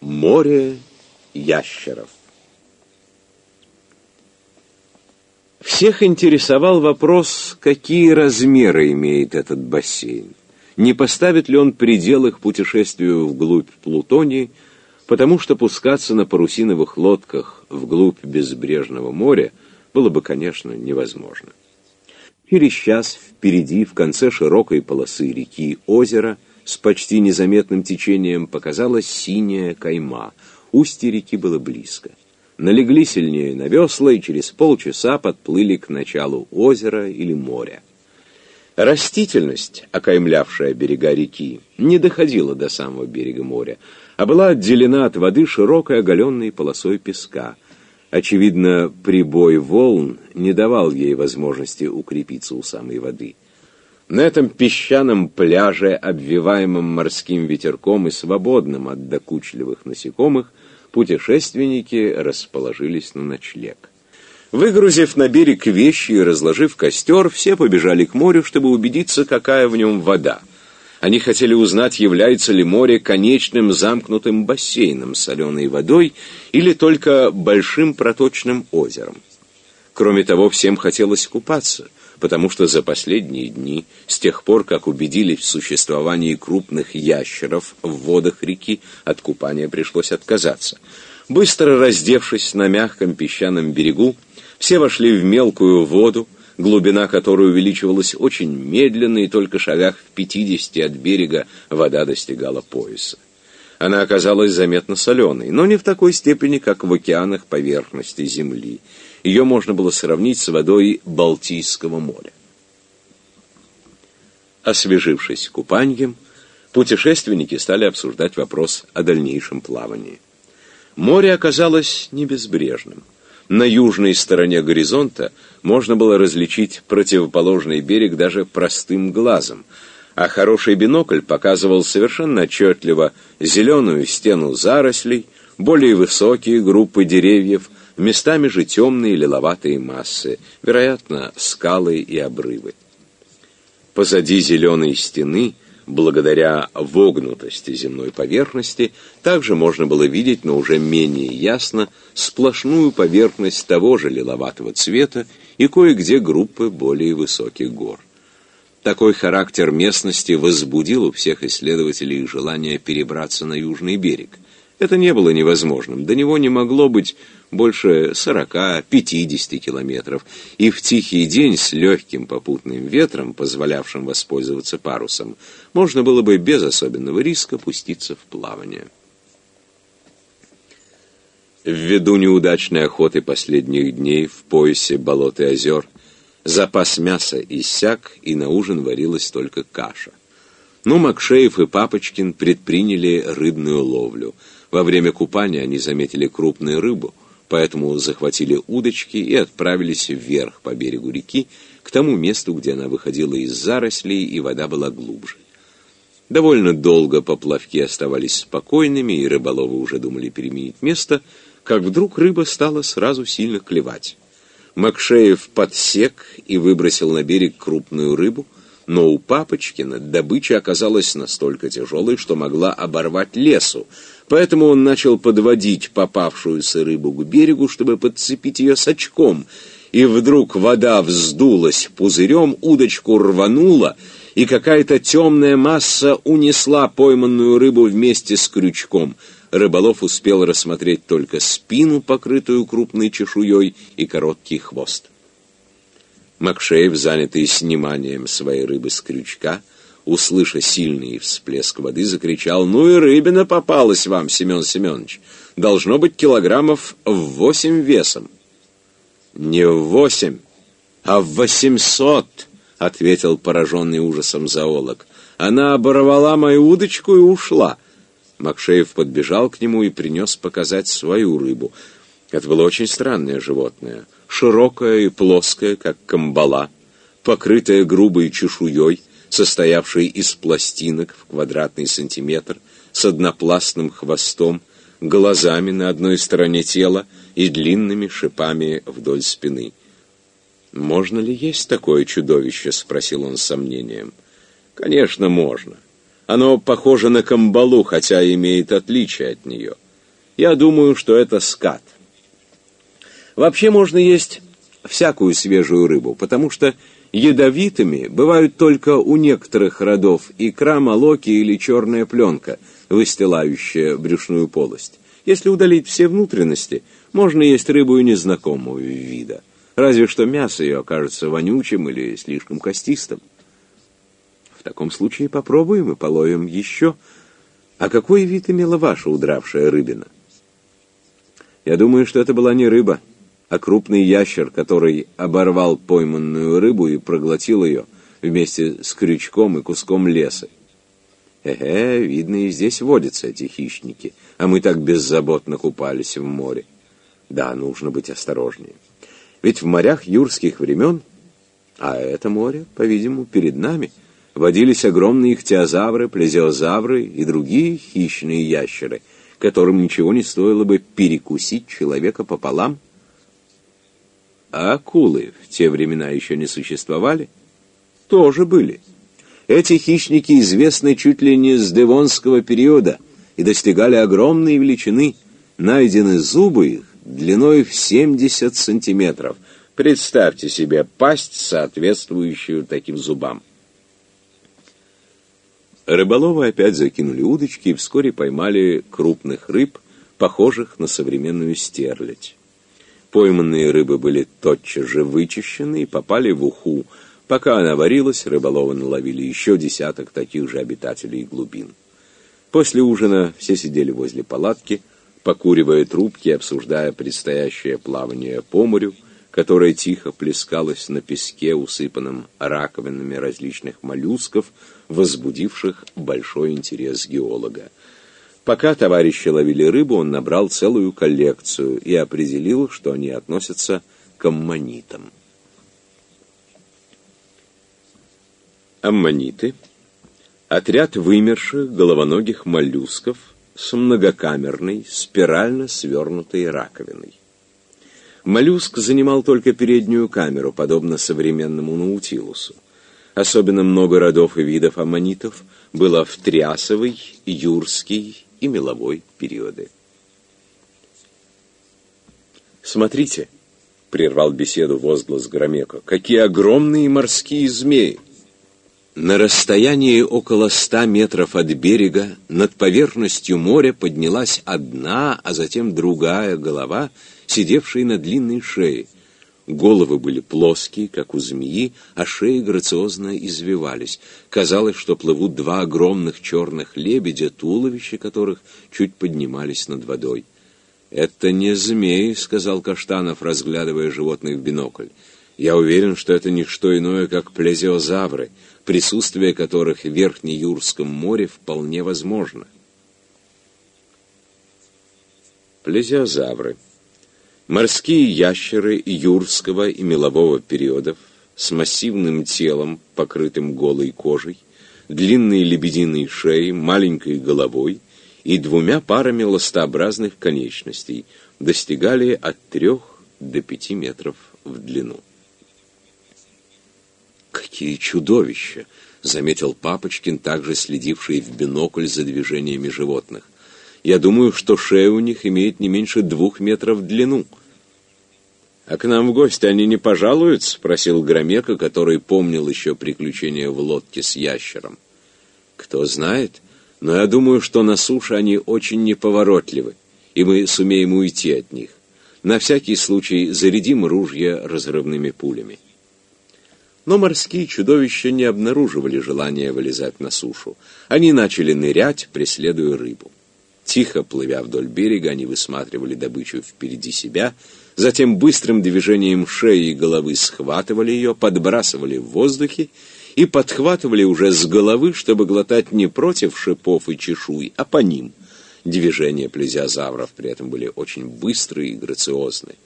Море ящеров. Всех интересовал вопрос, какие размеры имеет этот бассейн. Не поставит ли он предел их путешествию вглубь Плутонии, потому что пускаться на парусиновых лодках вглубь безбрежного моря было бы, конечно, невозможно. Через час впереди, в конце широкой полосы реки озера, с почти незаметным течением показалась синяя кайма. Устье реки было близко налегли сильнее на весла и через полчаса подплыли к началу озера или моря. Растительность, окаймлявшая берега реки, не доходила до самого берега моря, а была отделена от воды широкой оголенной полосой песка. Очевидно, прибой волн не давал ей возможности укрепиться у самой воды. На этом песчаном пляже, обвиваемом морским ветерком и свободном от докучливых насекомых, путешественники расположились на ночлег. Выгрузив на берег вещи и разложив костер, все побежали к морю, чтобы убедиться, какая в нем вода. Они хотели узнать, является ли море конечным замкнутым бассейном с соленой водой или только большим проточным озером. Кроме того, всем хотелось купаться – потому что за последние дни, с тех пор, как убедились в существовании крупных ящеров в водах реки, от купания пришлось отказаться. Быстро раздевшись на мягком песчаном берегу, все вошли в мелкую воду, глубина которой увеличивалась очень медленно, и только шагах в пятидесяти от берега вода достигала пояса. Она оказалась заметно соленой, но не в такой степени, как в океанах поверхности Земли. Ее можно было сравнить с водой Балтийского моря. Освежившись купанием, путешественники стали обсуждать вопрос о дальнейшем плавании. Море оказалось не безбрежным. На южной стороне горизонта можно было различить противоположный берег даже простым глазом, а хороший бинокль показывал совершенно отчетливо зеленую стену зарослей, более высокие группы деревьев, местами же темные лиловатые массы, вероятно, скалы и обрывы. Позади зеленой стены, благодаря вогнутости земной поверхности, также можно было видеть, но уже менее ясно, сплошную поверхность того же лиловатого цвета и кое-где группы более высоких гор. Такой характер местности возбудил у всех исследователей желание перебраться на южный берег. Это не было невозможным, до него не могло быть больше 40-50 километров, и в тихий день с легким попутным ветром, позволявшим воспользоваться парусом, можно было бы без особенного риска пуститься в плавание. Ввиду неудачной охоты последних дней в поясе болот и озер, запас мяса иссяк, и на ужин варилась только каша. Но Макшеев и Папочкин предприняли рыбную ловлю. Во время купания они заметили крупную рыбу, поэтому захватили удочки и отправились вверх по берегу реки, к тому месту, где она выходила из зарослей, и вода была глубже. Довольно долго поплавки оставались спокойными, и рыболовы уже думали переменить место, как вдруг рыба стала сразу сильно клевать. Макшеев подсек и выбросил на берег крупную рыбу, но у Папочкина добыча оказалась настолько тяжелой, что могла оборвать лесу, Поэтому он начал подводить попавшуюся рыбу к берегу, чтобы подцепить ее с очком. И вдруг вода вздулась пузырем, удочку рванула, и какая-то темная масса унесла пойманную рыбу вместе с крючком. Рыболов успел рассмотреть только спину, покрытую крупной чешуей, и короткий хвост. Макшеев, занятый сниманием своей рыбы с крючка, услыша сильный всплеск воды, закричал, «Ну и рыбина попалась вам, Семен Семенович! Должно быть килограммов в восемь весом!» «Не в восемь, а в восемьсот!» — ответил пораженный ужасом зоолог. «Она оборвала мою удочку и ушла!» Макшеев подбежал к нему и принес показать свою рыбу. Это было очень странное животное, широкое и плоское, как камбала, покрытое грубой чешуей, состоявший из пластинок в квадратный сантиметр, с однопластным хвостом, глазами на одной стороне тела и длинными шипами вдоль спины. «Можно ли есть такое чудовище?» — спросил он с сомнением. «Конечно, можно. Оно похоже на камбалу, хотя имеет отличие от нее. Я думаю, что это скат. Вообще можно есть всякую свежую рыбу, потому что ядовитыми бывают только у некоторых родов икра, молоки или черная пленка, выстилающая брюшную полость. Если удалить все внутренности, можно есть рыбу и незнакомого вида. Разве что мясо ее окажется вонючим или слишком костистым. В таком случае попробуем и половим еще. А какой вид имела ваша удравшая рыбина? Я думаю, что это была не рыба, а крупный ящер, который оборвал пойманную рыбу и проглотил ее вместе с крючком и куском леса. Эге, видно, и здесь водятся эти хищники, а мы так беззаботно купались в море. Да, нужно быть осторожнее. Ведь в морях юрских времен, а это море, по-видимому, перед нами, водились огромные ихтиозавры, плезиозавры и другие хищные ящеры, которым ничего не стоило бы перекусить человека пополам. А акулы в те времена еще не существовали? Тоже были. Эти хищники известны чуть ли не с девонского периода и достигали огромной величины. Найдены зубы их длиной в 70 сантиметров. Представьте себе пасть, соответствующую таким зубам. Рыболовы опять закинули удочки и вскоре поймали крупных рыб, похожих на современную стерлядь. Пойманные рыбы были тотчас же вычищены и попали в уху. Пока она варилась, рыболовы наловили еще десяток таких же обитателей глубин. После ужина все сидели возле палатки, покуривая трубки, обсуждая предстоящее плавание по морю, которое тихо плескалось на песке, усыпанном раковинами различных моллюсков, возбудивших большой интерес геолога. Пока товарищи ловили рыбу, он набрал целую коллекцию и определил, что они относятся к аммонитам. Аммониты – отряд вымерших головоногих моллюсков с многокамерной, спирально свернутой раковиной. Моллюск занимал только переднюю камеру, подобно современному наутилусу. Особенно много родов и видов аммонитов было в Триасовый, Юрский и Меловой периоды. «Смотрите», — прервал беседу возглас Громеко, — «какие огромные морские змеи!» На расстоянии около ста метров от берега над поверхностью моря поднялась одна, а затем другая голова, сидевшая на длинной шее — Головы были плоские, как у змеи, а шеи грациозно извивались. Казалось, что плывут два огромных черных лебедя, туловища которых чуть поднимались над водой. «Это не змеи», — сказал Каштанов, разглядывая животных в бинокль. «Я уверен, что это не что иное, как плезиозавры, присутствие которых в Верхнеюрском море вполне возможно». Плезиозавры — Морские ящеры юрского и мелового периодов с массивным телом, покрытым голой кожей, длинной лебединой шеей, маленькой головой и двумя парами ластообразных конечностей достигали от трех до пяти метров в длину. «Какие чудовища!» — заметил Папочкин, также следивший в бинокль за движениями животных. «Я думаю, что шея у них имеет не меньше двух метров в длину». «А к нам в гости они не пожалуют?» — спросил Громека, который помнил еще приключения в лодке с ящером. «Кто знает, но я думаю, что на суше они очень неповоротливы, и мы сумеем уйти от них. На всякий случай зарядим ружья разрывными пулями». Но морские чудовища не обнаруживали желания вылезать на сушу. Они начали нырять, преследуя рыбу. Тихо плывя вдоль берега, они высматривали добычу впереди себя — затем быстрым движением шеи и головы схватывали ее, подбрасывали в воздухе и подхватывали уже с головы, чтобы глотать не против шипов и чешуй, а по ним. Движения плезиозавров при этом были очень быстрые и грациозные.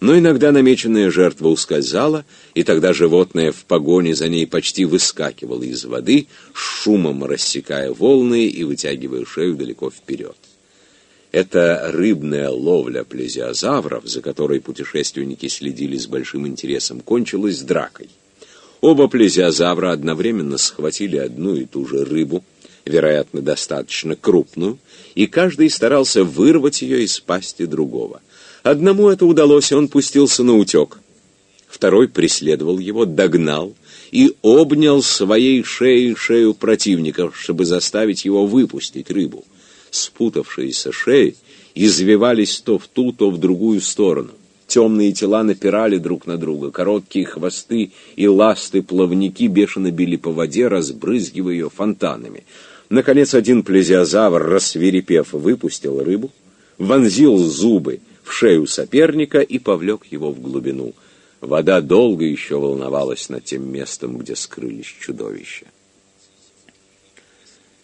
Но иногда намеченная жертва ускользала, и тогда животное в погоне за ней почти выскакивало из воды, шумом рассекая волны и вытягивая шею далеко вперед. Эта рыбная ловля плезиозавров, за которой путешественники следили с большим интересом, кончилась дракой. Оба плезиозавра одновременно схватили одну и ту же рыбу, вероятно, достаточно крупную, и каждый старался вырвать ее из пасти другого. Одному это удалось, и он пустился на утек. Второй преследовал его, догнал и обнял своей шеей шею противника, чтобы заставить его выпустить рыбу. Спутавшиеся шеи извивались то в ту, то в другую сторону. Темные тела напирали друг на друга, короткие хвосты и ласты-плавники бешено били по воде, разбрызгивая ее фонтанами. Наконец один плезиозавр, рассверепев, выпустил рыбу, вонзил зубы в шею соперника и повлек его в глубину. Вода долго еще волновалась над тем местом, где скрылись чудовища.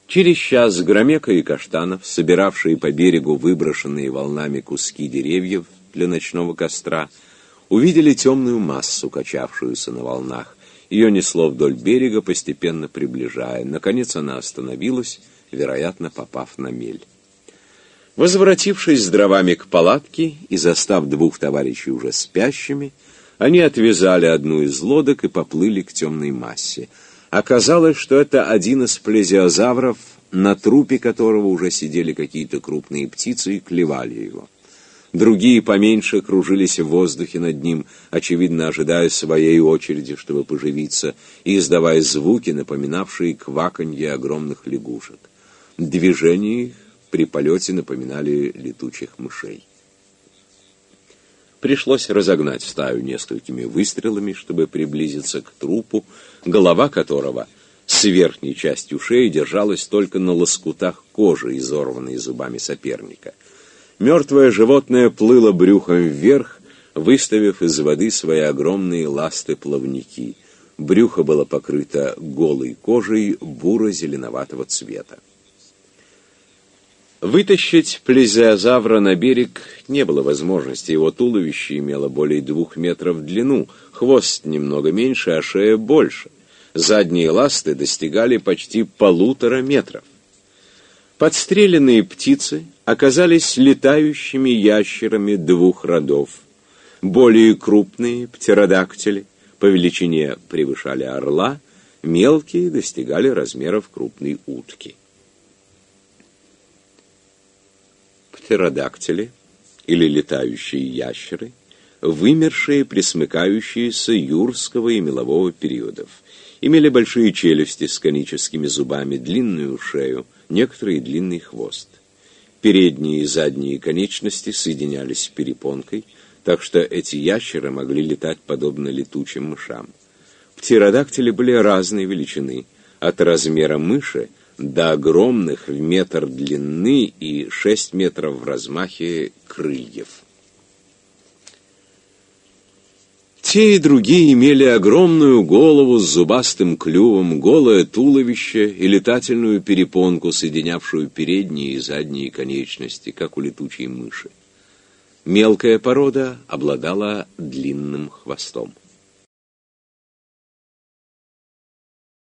Через час Громека и Каштанов, собиравшие по берегу выброшенные волнами куски деревьев для ночного костра, увидели темную массу, качавшуюся на волнах. Ее несло вдоль берега, постепенно приближая. Наконец она остановилась, вероятно, попав на мель. Возвратившись с дровами к палатке и застав двух товарищей уже спящими, они отвязали одну из лодок и поплыли к темной массе. Оказалось, что это один из плезиозавров, на трупе которого уже сидели какие-то крупные птицы и клевали его. Другие поменьше кружились в воздухе над ним, очевидно ожидая своей очереди, чтобы поживиться, и издавая звуки, напоминавшие кваканье огромных лягушек. Движения их при полете напоминали летучих мышей. Пришлось разогнать стаю несколькими выстрелами, чтобы приблизиться к трупу, голова которого с верхней частью шеи держалась только на лоскутах кожи, изорванной зубами соперника — Мертвое животное плыло брюхом вверх, выставив из воды свои огромные ласты-плавники. Брюхо было покрыто голой кожей буро-зеленоватого цвета. Вытащить плезиозавра на берег не было возможности. Его туловище имело более двух метров в длину, хвост немного меньше, а шея больше. Задние ласты достигали почти полутора метров. Подстреленные птицы оказались летающими ящерами двух родов. Более крупные птеродактили по величине превышали орла, мелкие достигали размеров крупной утки. Птеродактили, или летающие ящеры, вымершие присмыкающиеся юрского и мелового периодов, имели большие челюсти с коническими зубами, длинную шею, некоторые длинный хвост. Передние и задние конечности соединялись перепонкой, так что эти ящеры могли летать подобно летучим мышам. Птеродактили были разной величины, от размера мыши до огромных в метр длины и шесть метров в размахе крыльев. Те и другие имели огромную голову с зубастым клювом, голое туловище и летательную перепонку, соединявшую передние и задние конечности, как у летучей мыши. Мелкая порода обладала длинным хвостом.